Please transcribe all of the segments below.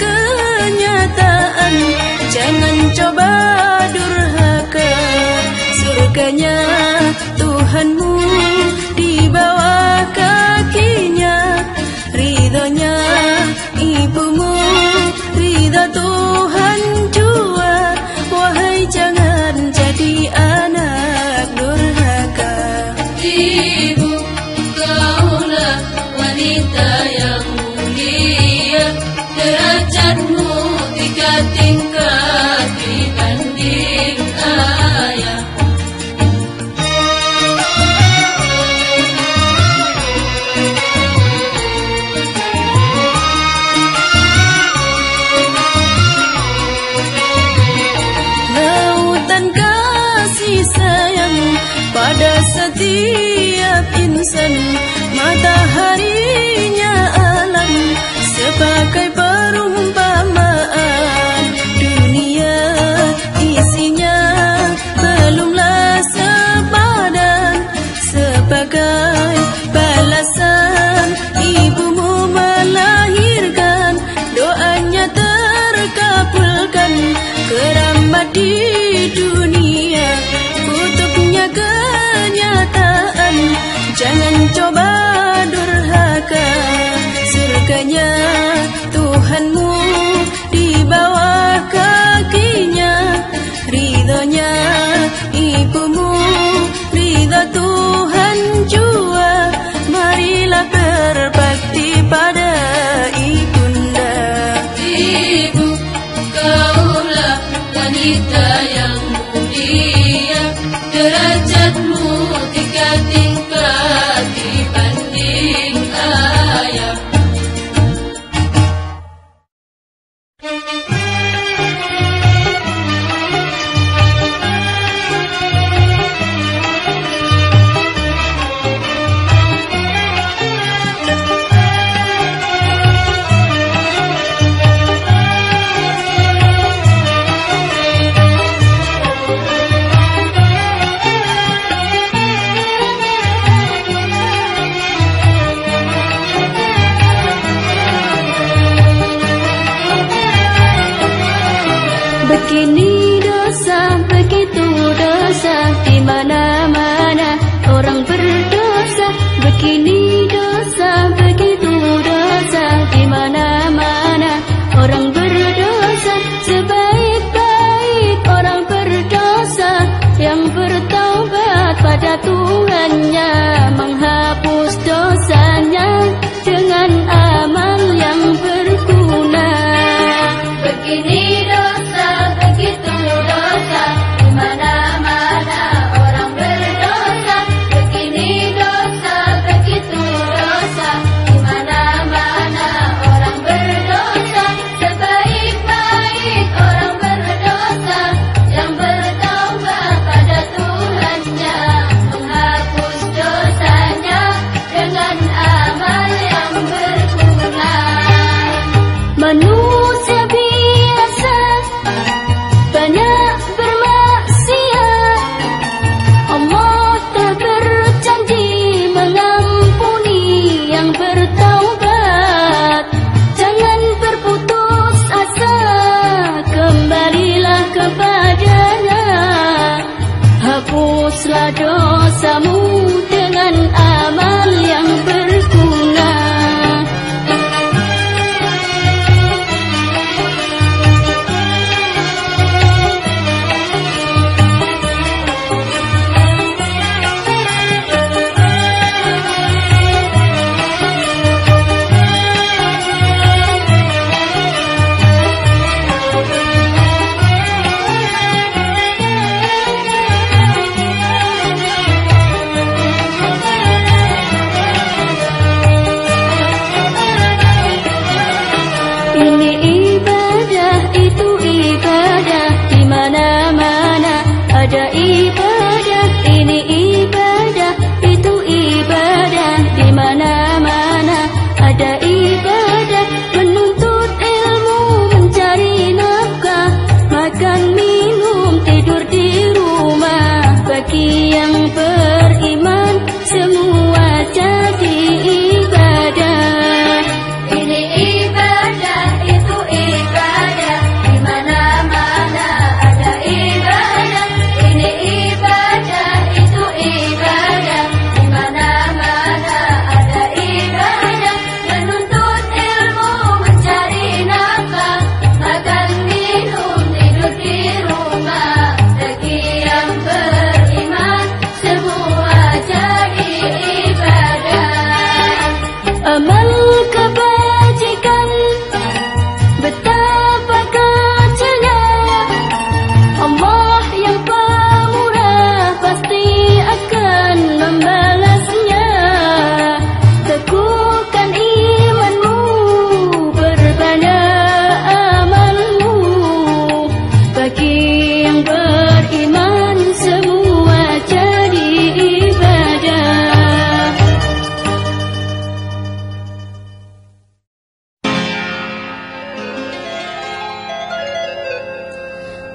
kenyataan. Jangan coba durhaka. Surganya Tuhanmu Tuhanmu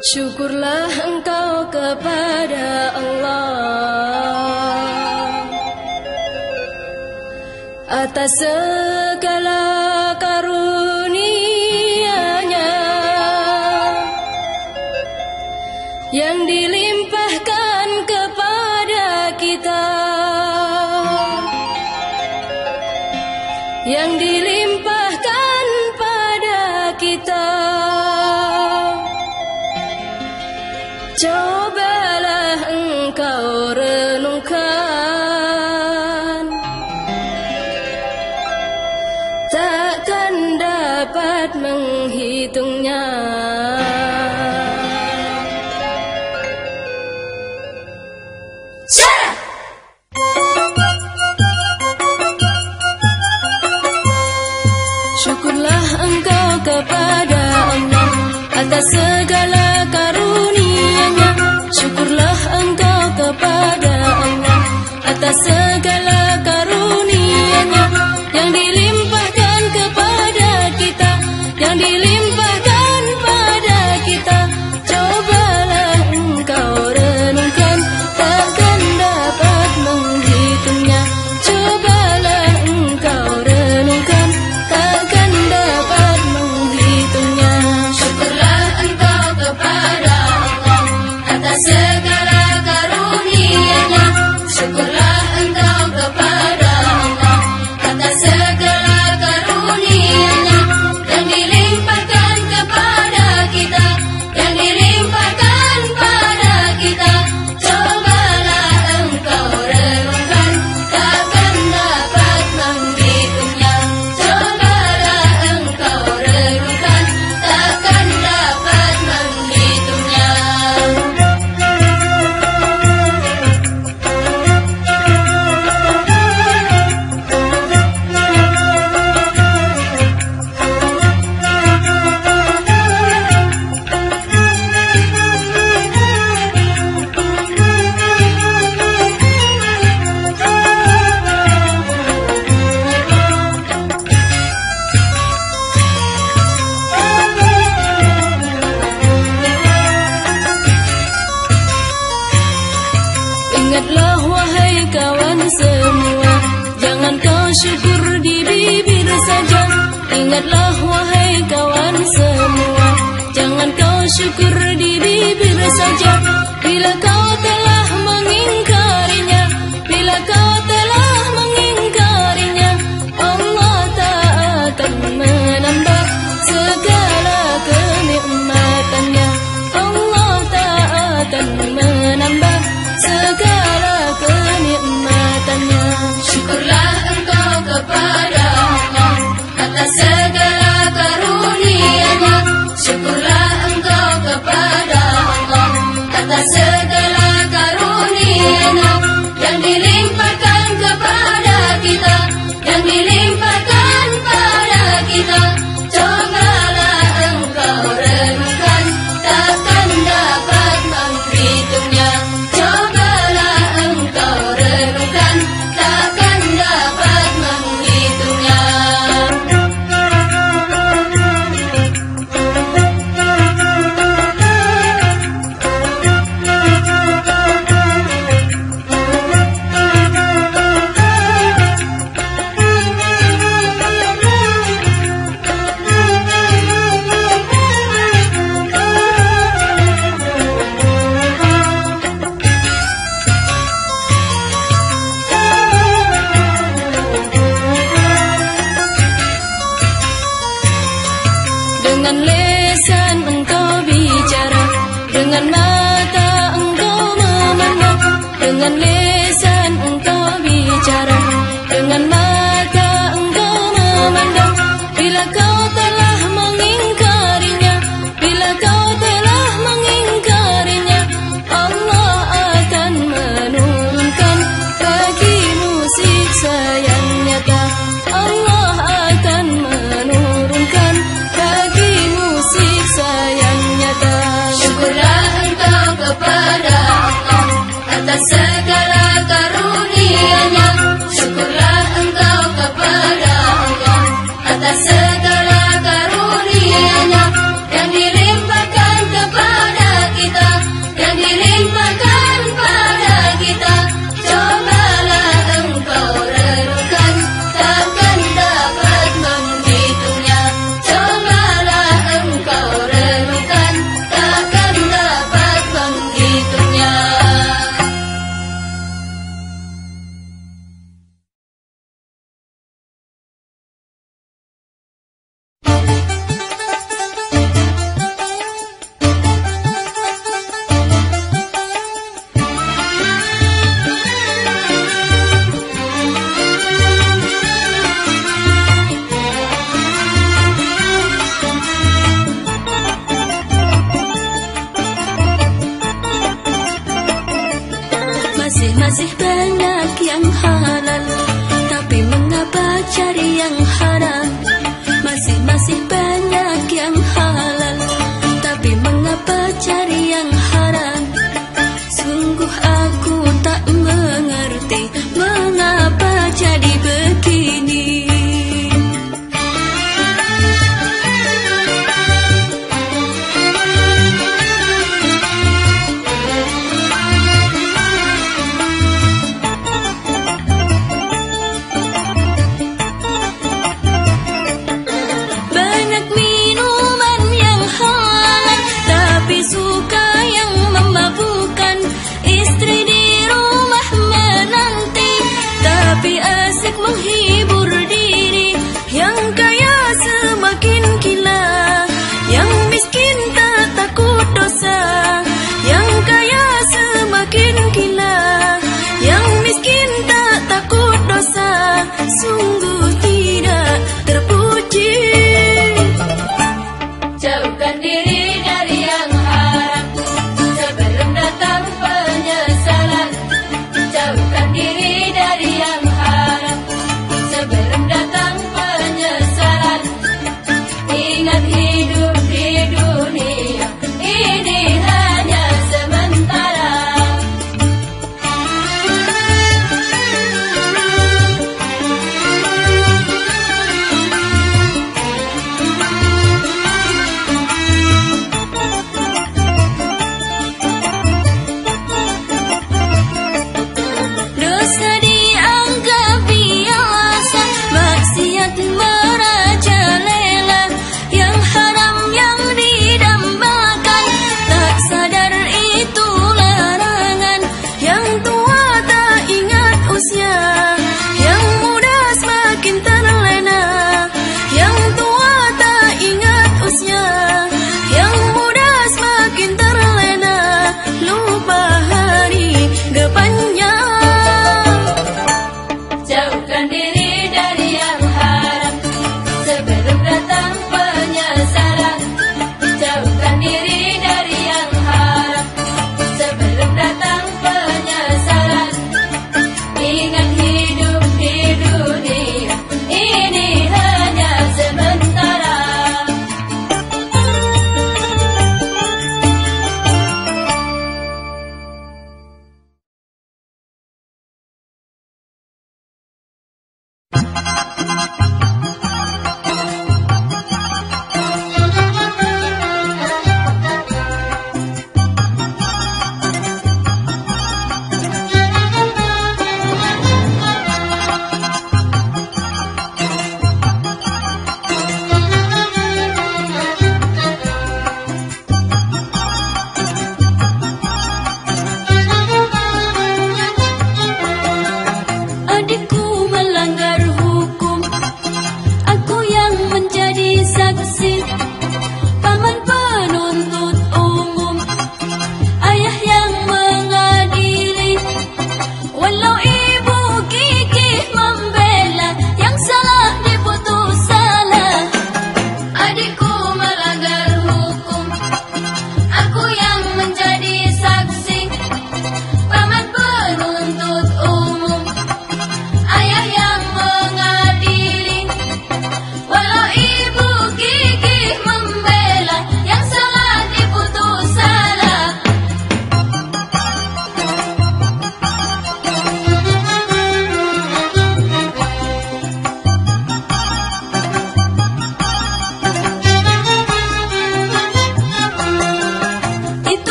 Syukurlah engkau kepada Allah Atas segala segala karunia-Nya. Syukurlah engkau kepada Allah atas segala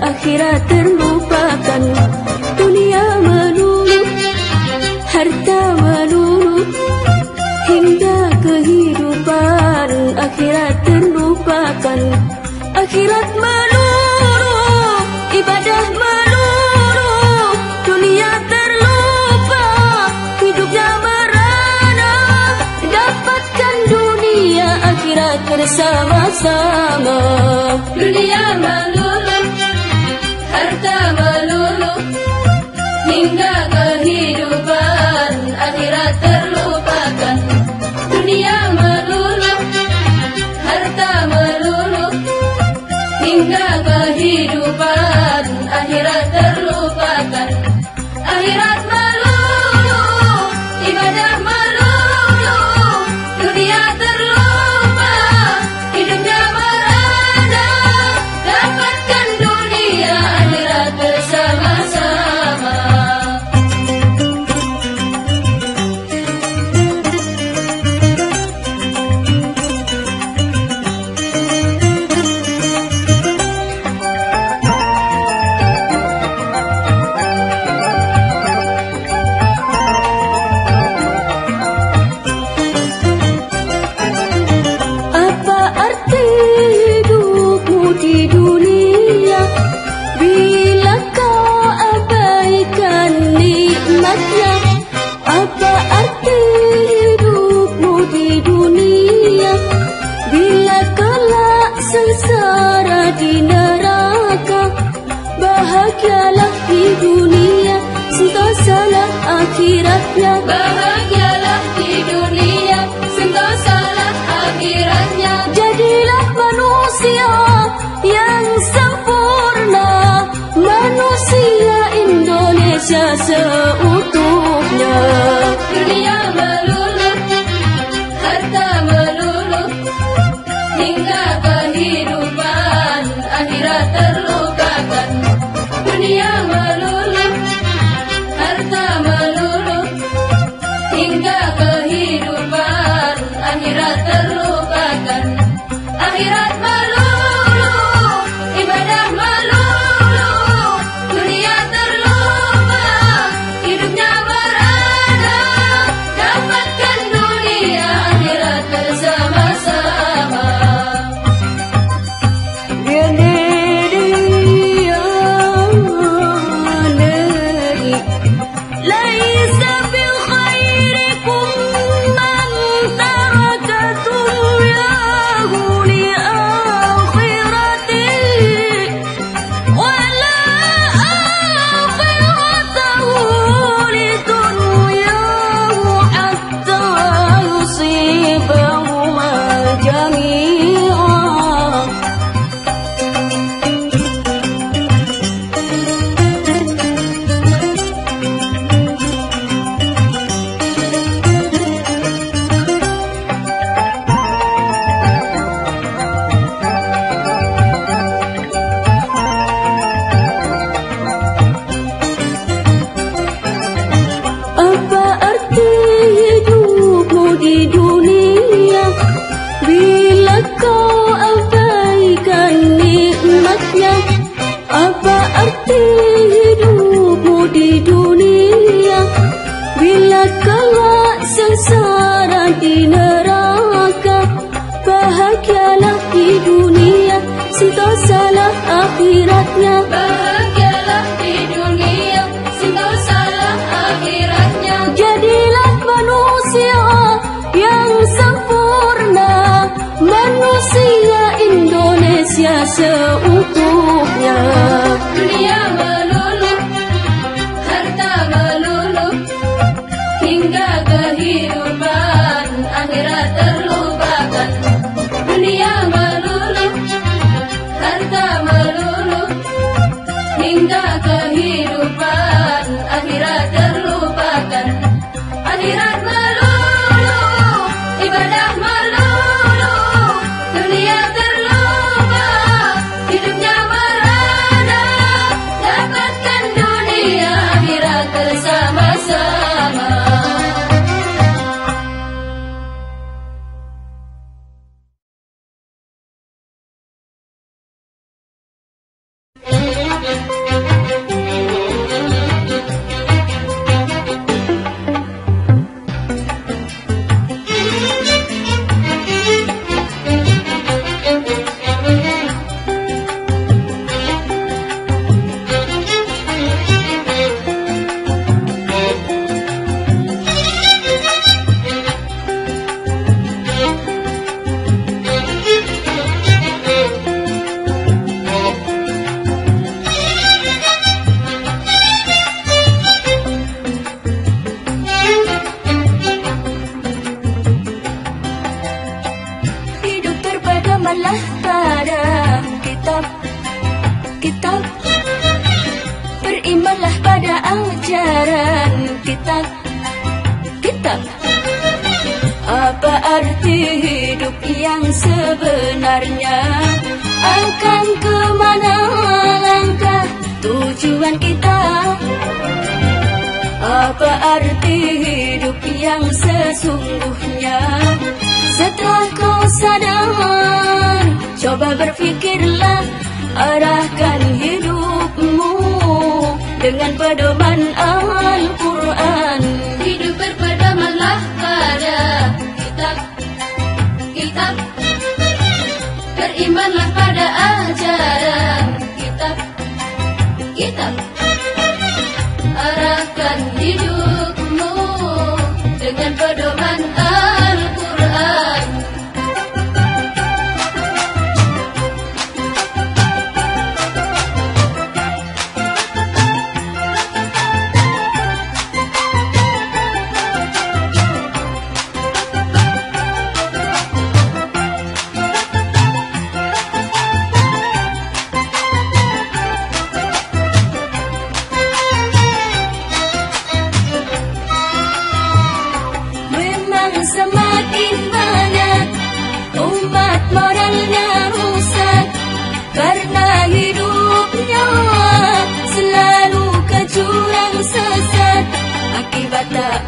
akhirat terlupakan. Dunia melulu Harta melulu Hingga kehidupan akhirat terlupakan. Akhirat melulu Ibadah melulu bersama-sama. Dunia melulu yang sempurna Manusia Indonesia seutuhnya. Dunia melulu Harta melulu Hingga kehidupan Akhirat terlupakan Dunia melulu di dunia akhiratnya. Jadilah manusia yang sempurna Manusia Indonesia seutuhnya. Dunia pada ajaran kitab Kitab Apa arti hidup yang sebenarnya? Akan kemana langkah tujuan kita? Apa arti hidup yang sesungguhnya? Setelah kau sadar Coba berfikirlah Arahkan hidupmu Dengan pedoman Al-Quran. Hidup berpedomanlah pada kitab. Kitab. Berimanlah pada ajaran kitab. Kitab. Arahkan hidupmu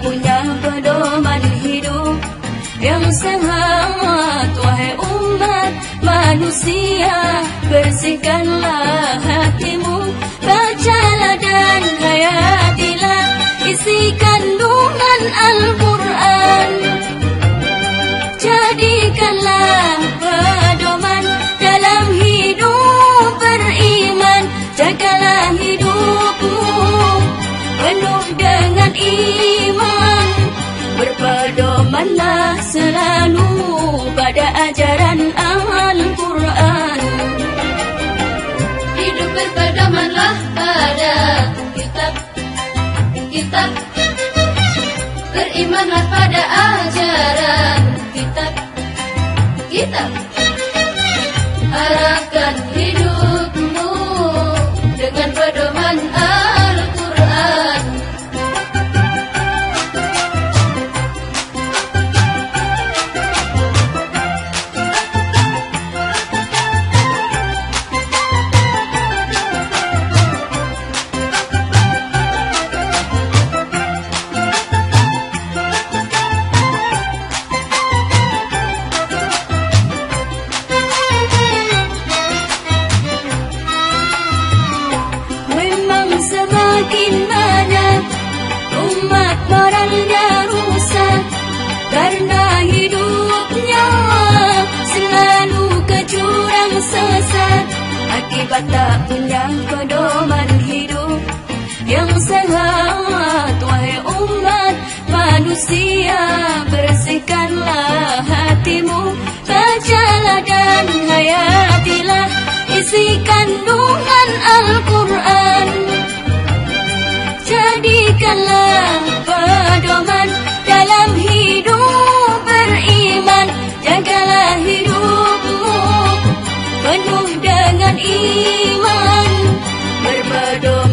punya pedoman hidup. Yang sehat Wahai umat manusia Bersihkanlah hatimu. Bacalah dan hayatilah Isi kandungan Al-Quran Berimanlah pada ajaran Kitab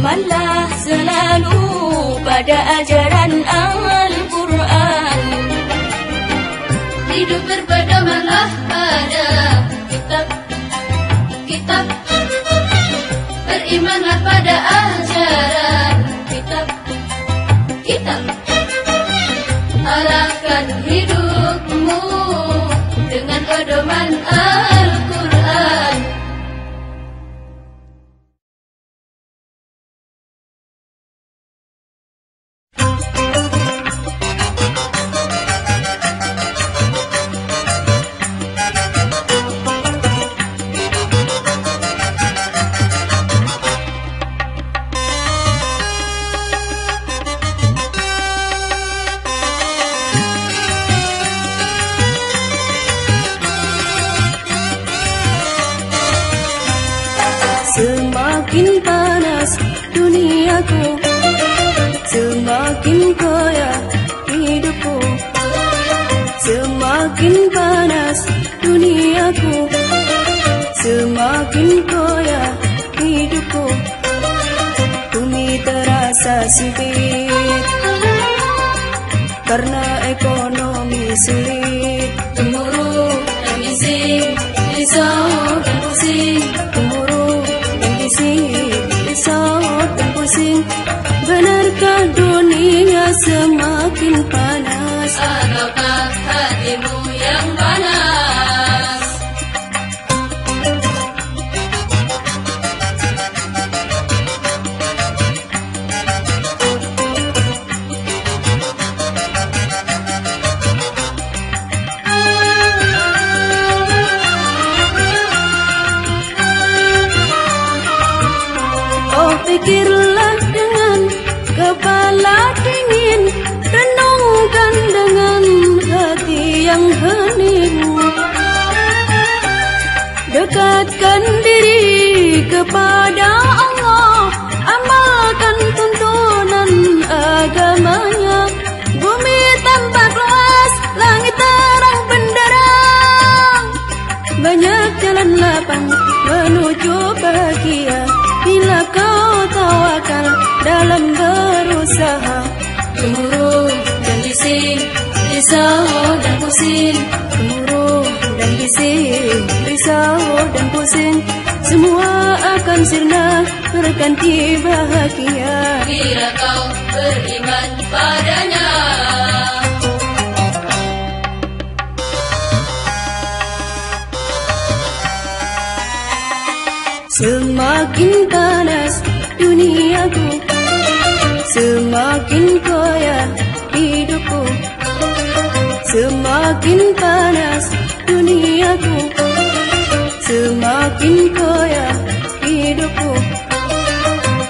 berpedomanlah selalu pada ajaran Al-Quran Hidup berpedomanlah pada kitab. Kitab Berimanlah yang hening Dekatkan diri kepada Allah. Amalkan tuntunan agamanya. Bumi tampak luas, langit terang benderang. Banyak jalan lapang menuju bahagia. Bila kau tawakal dalam berusaha. Gemuruh dan bising Risau dan pusing Gemuruh dan bising, risau dan pusing. Semua akan sirna berganti bahagia. Bila kau beriman padanya. Semakin panas duniaku Semakin kaya hidupku Semakin panas duniaku Semakin kaya hidupku.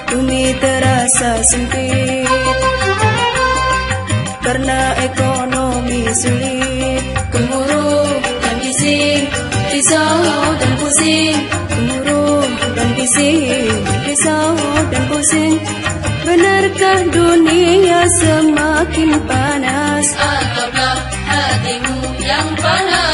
Bumi terasa sempit Karena ekonomi sulit Gemuruh dan bising Risau dan pusing. Gemuruh dan bising Risau dan pusing. Benarkah dunia semakin panas? Ataukah hatimu yang panas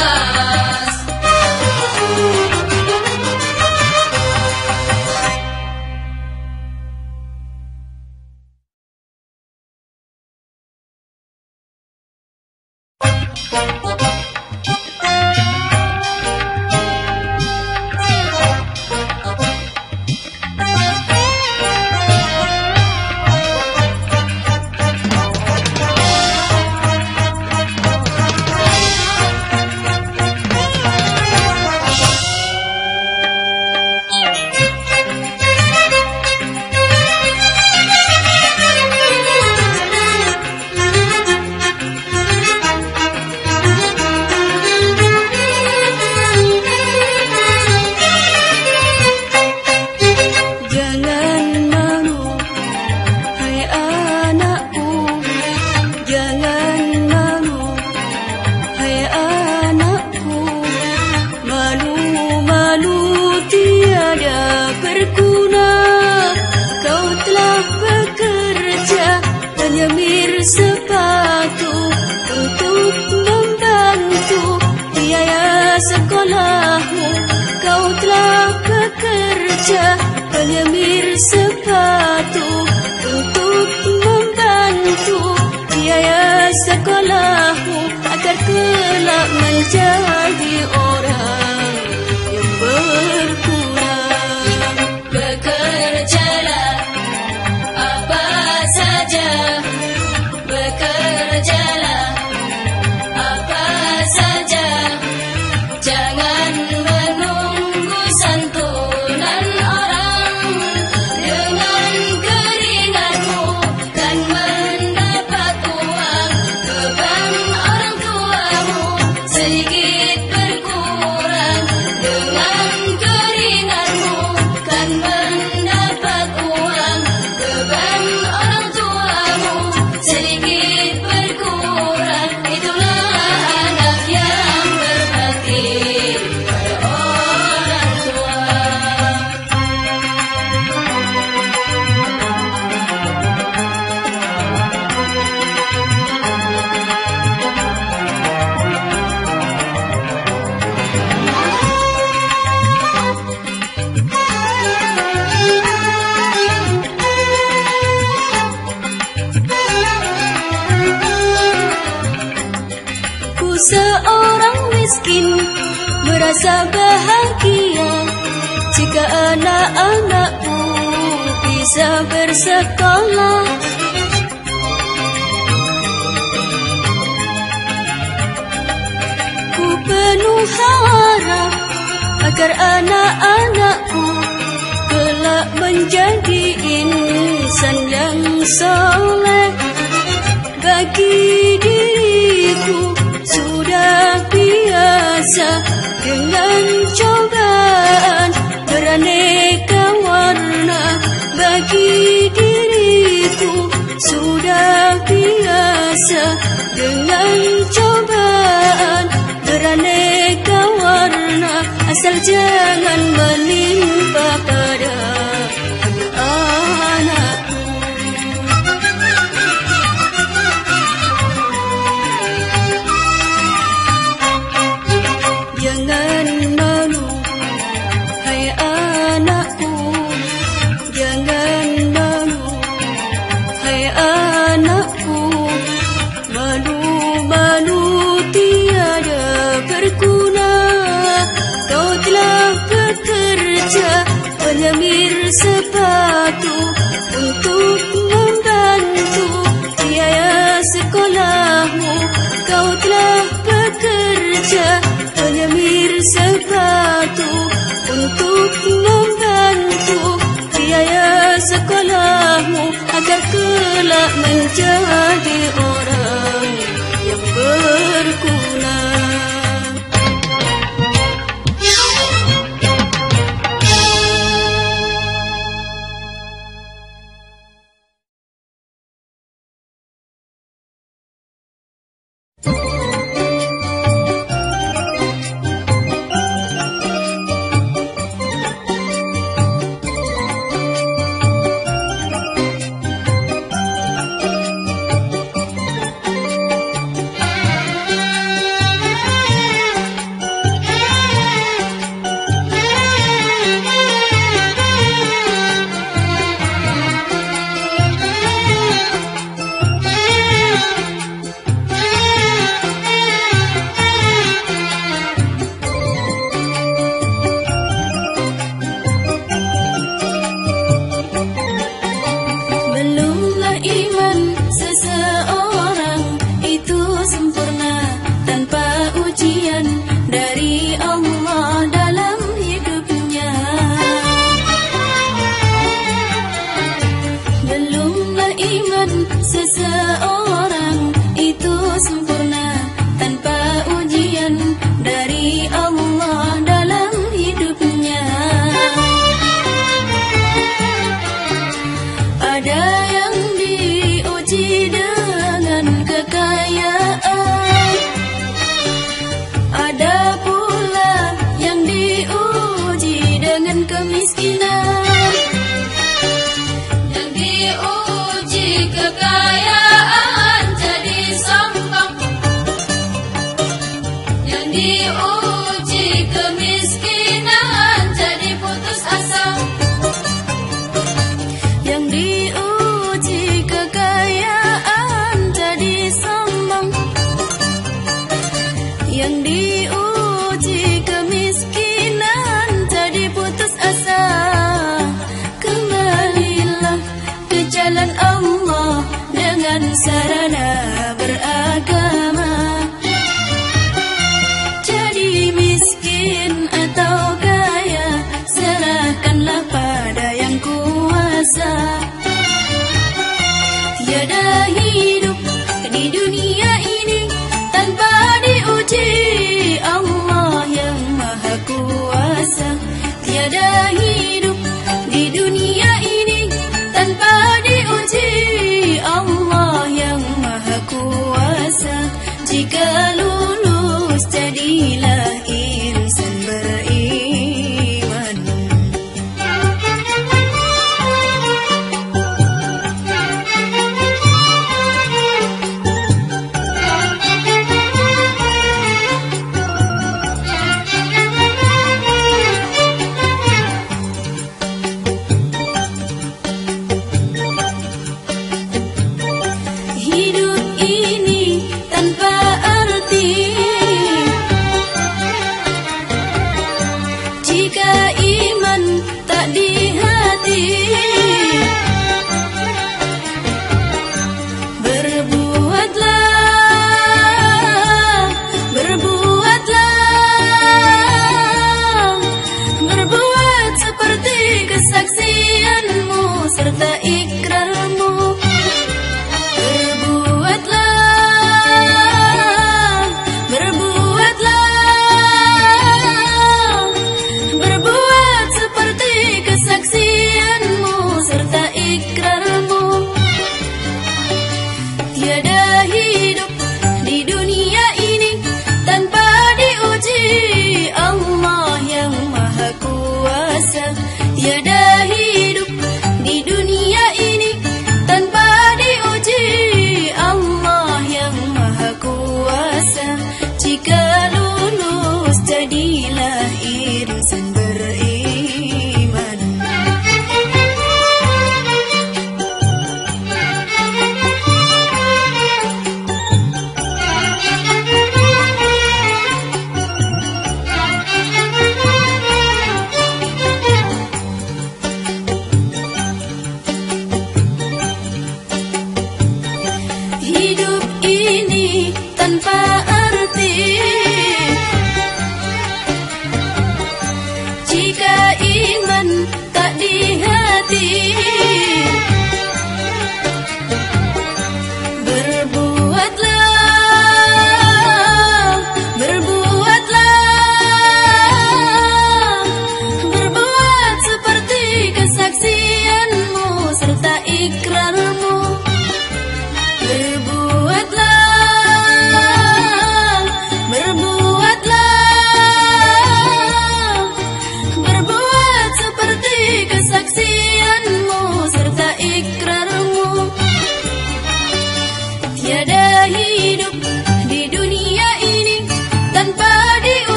sekolah. Ku penuh harap agar anak-anakku Kelak menjadi insan yang soleh. Bagi diriku sudah biasa dengan cobaan beraneka warna. Bagi sudah biasa dengan cobaan beraneka warna asal jangan melimpahkan. hadir sebatu untuk membantu biaya sekolahmu agar kelak menjadi orang.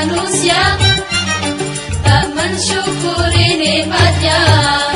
Hatiku terharu melihat suasana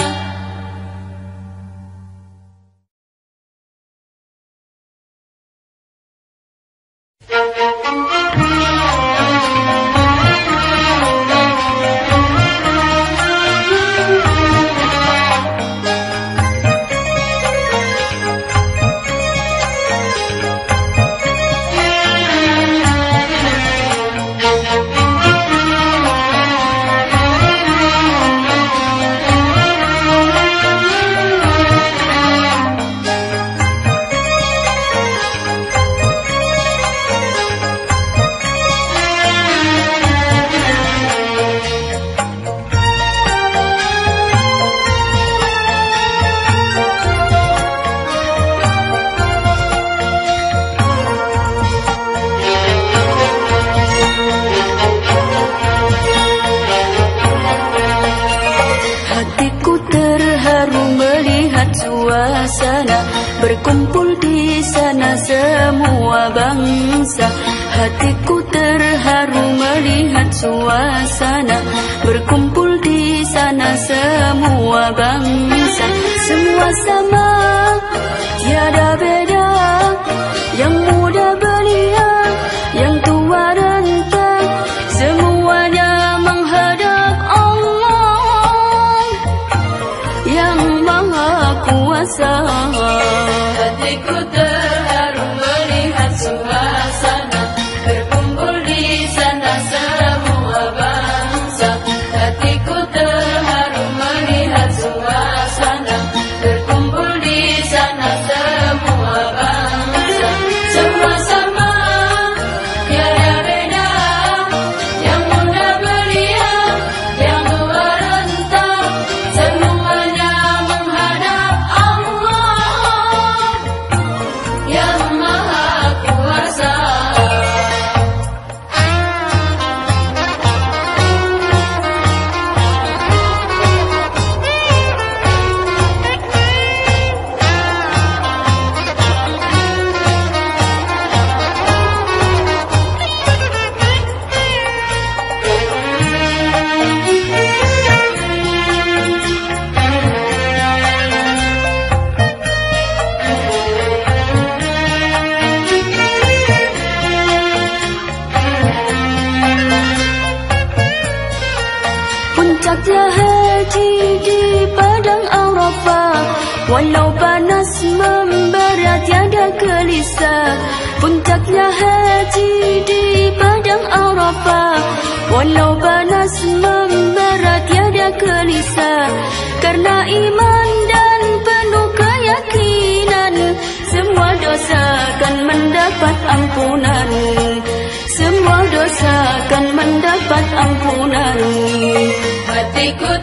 make a